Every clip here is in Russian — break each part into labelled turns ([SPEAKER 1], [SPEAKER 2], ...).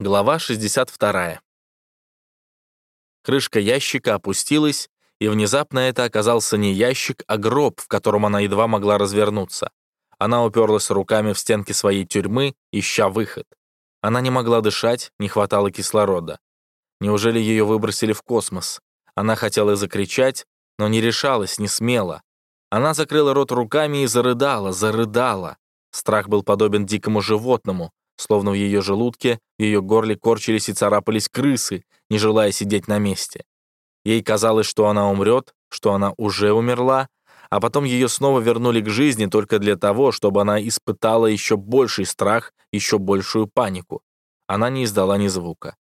[SPEAKER 1] Глава 62. Крышка ящика опустилась, и внезапно это оказался не ящик, а гроб, в котором она едва могла развернуться. Она уперлась руками в стенки своей тюрьмы, ища выход. Она не могла дышать, не хватало кислорода. Неужели ее выбросили в космос? Она хотела закричать, но не решалась, не смела. Она закрыла рот руками и зарыдала, зарыдала. Страх был подобен дикому животному, Словно в ее желудке, в ее горле корчились и царапались крысы, не желая сидеть на месте. Ей казалось, что она умрет, что она уже умерла, а потом ее снова вернули к жизни только для того, чтобы она испытала еще больший страх, еще большую панику. Она не издала ни звука.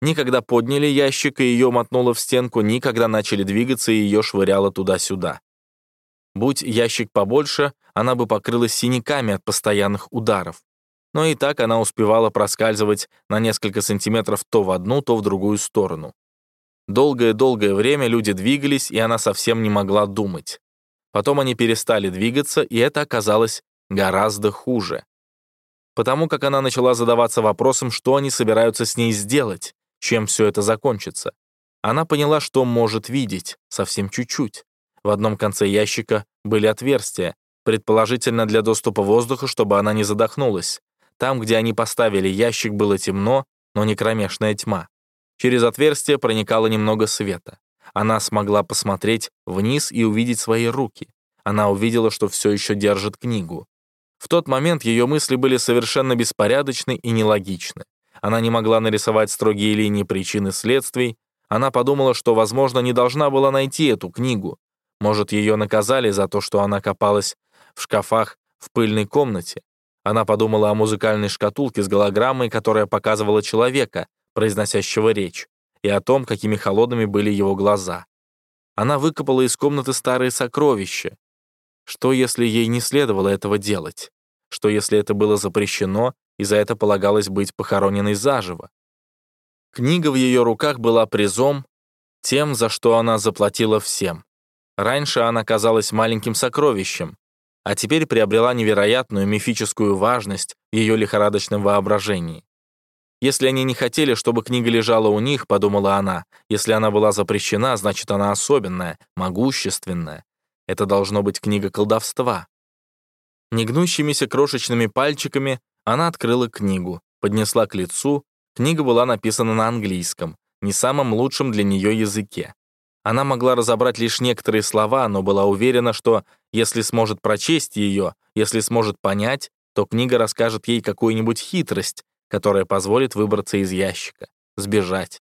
[SPEAKER 1] Никогда подняли ящик, и ее мотнуло в стенку, никогда начали двигаться, и ее швыряло туда-сюда. Будь ящик побольше, она бы покрылась синяками от постоянных ударов но и так она успевала проскальзывать на несколько сантиметров то в одну, то в другую сторону. Долгое-долгое время люди двигались, и она совсем не могла думать. Потом они перестали двигаться, и это оказалось гораздо хуже. Потому как она начала задаваться вопросом, что они собираются с ней сделать, чем все это закончится. Она поняла, что может видеть, совсем чуть-чуть. В одном конце ящика были отверстия, предположительно для доступа воздуха, чтобы она не задохнулась. Там, где они поставили ящик, было темно, но не кромешная тьма. Через отверстие проникало немного света. Она смогла посмотреть вниз и увидеть свои руки. Она увидела, что все еще держит книгу. В тот момент ее мысли были совершенно беспорядочны и нелогичны. Она не могла нарисовать строгие линии причин и следствий. Она подумала, что, возможно, не должна была найти эту книгу. Может, ее наказали за то, что она копалась в шкафах в пыльной комнате. Она подумала о музыкальной шкатулке с голограммой, которая показывала человека, произносящего речь, и о том, какими холодными были его глаза. Она выкопала из комнаты старые сокровища. Что, если ей не следовало этого делать? Что, если это было запрещено, и за это полагалось быть похороненной заживо? Книга в ее руках была призом, тем, за что она заплатила всем. Раньше она казалась маленьким сокровищем, а теперь приобрела невероятную мифическую важность в ее лихорадочном воображении. Если они не хотели, чтобы книга лежала у них, подумала она, если она была запрещена, значит, она особенная, могущественная. Это должно быть книга колдовства. Негнущимися крошечными пальчиками она открыла книгу, поднесла к лицу. Книга была написана на английском, не самом лучшем для нее языке. Она могла разобрать лишь некоторые слова, но была уверена, что если сможет прочесть ее, если сможет понять, то книга расскажет ей какую-нибудь хитрость, которая позволит выбраться из ящика, сбежать.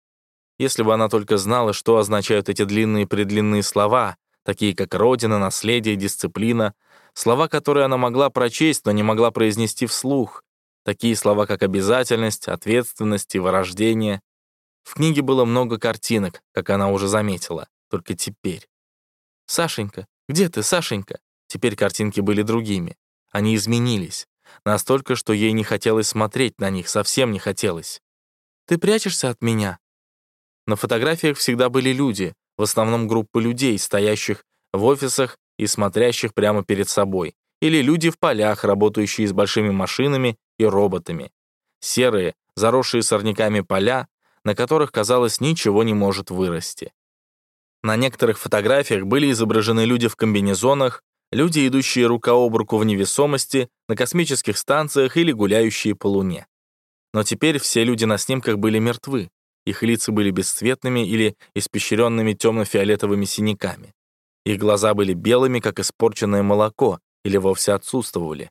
[SPEAKER 1] Если бы она только знала, что означают эти длинные-предлинные слова, такие как «родина», «наследие», «дисциплина», слова, которые она могла прочесть, но не могла произнести вслух, такие слова, как «обязательность», «ответственность» и «вырождение», в книге было много картинок, как она уже заметила, только теперь. «Сашенька, где ты, Сашенька?» Теперь картинки были другими. Они изменились. Настолько, что ей не хотелось смотреть на них, совсем не хотелось. «Ты прячешься от меня?» На фотографиях всегда были люди, в основном группы людей, стоящих в офисах и смотрящих прямо перед собой, или люди в полях, работающие с большими машинами и роботами. Серые, заросшие сорняками поля, на которых, казалось, ничего не может вырасти. На некоторых фотографиях были изображены люди в комбинезонах, люди, идущие рука об руку в невесомости, на космических станциях или гуляющие по Луне. Но теперь все люди на снимках были мертвы, их лица были бесцветными или испещренными темно-фиолетовыми синяками. Их глаза были белыми, как испорченное молоко, или вовсе отсутствовали.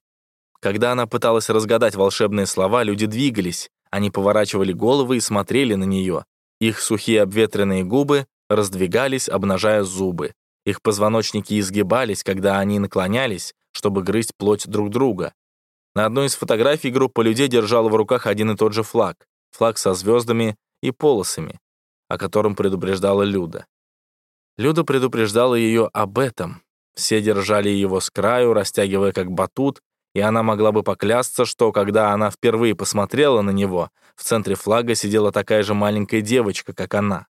[SPEAKER 1] Когда она пыталась разгадать волшебные слова, люди двигались, они поворачивали головы и смотрели на нее. Их сухие обветренные губы раздвигались, обнажая зубы. Их позвоночники изгибались, когда они наклонялись, чтобы грызть плоть друг друга. На одной из фотографий группа людей держала в руках один и тот же флаг. Флаг со звездами и полосами, о котором предупреждала Люда. Люда предупреждала ее об этом. Все держали его с краю, растягивая как батут, и она могла бы поклясться, что когда она впервые посмотрела на него, в центре флага сидела такая же маленькая девочка, как она.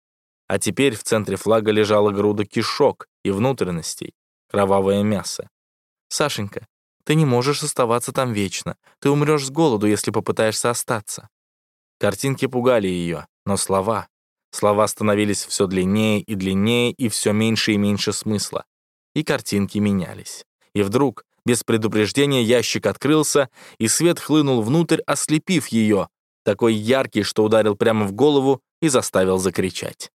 [SPEAKER 1] А теперь в центре флага лежала груда кишок и внутренностей, кровавое мясо. «Сашенька, ты не можешь оставаться там вечно. Ты умрешь с голоду, если попытаешься остаться». Картинки пугали ее, но слова... Слова становились все длиннее и длиннее, и все меньше и меньше смысла. И картинки менялись. И вдруг, без предупреждения, ящик открылся, и свет хлынул внутрь, ослепив ее, такой яркий, что ударил прямо в голову и заставил закричать.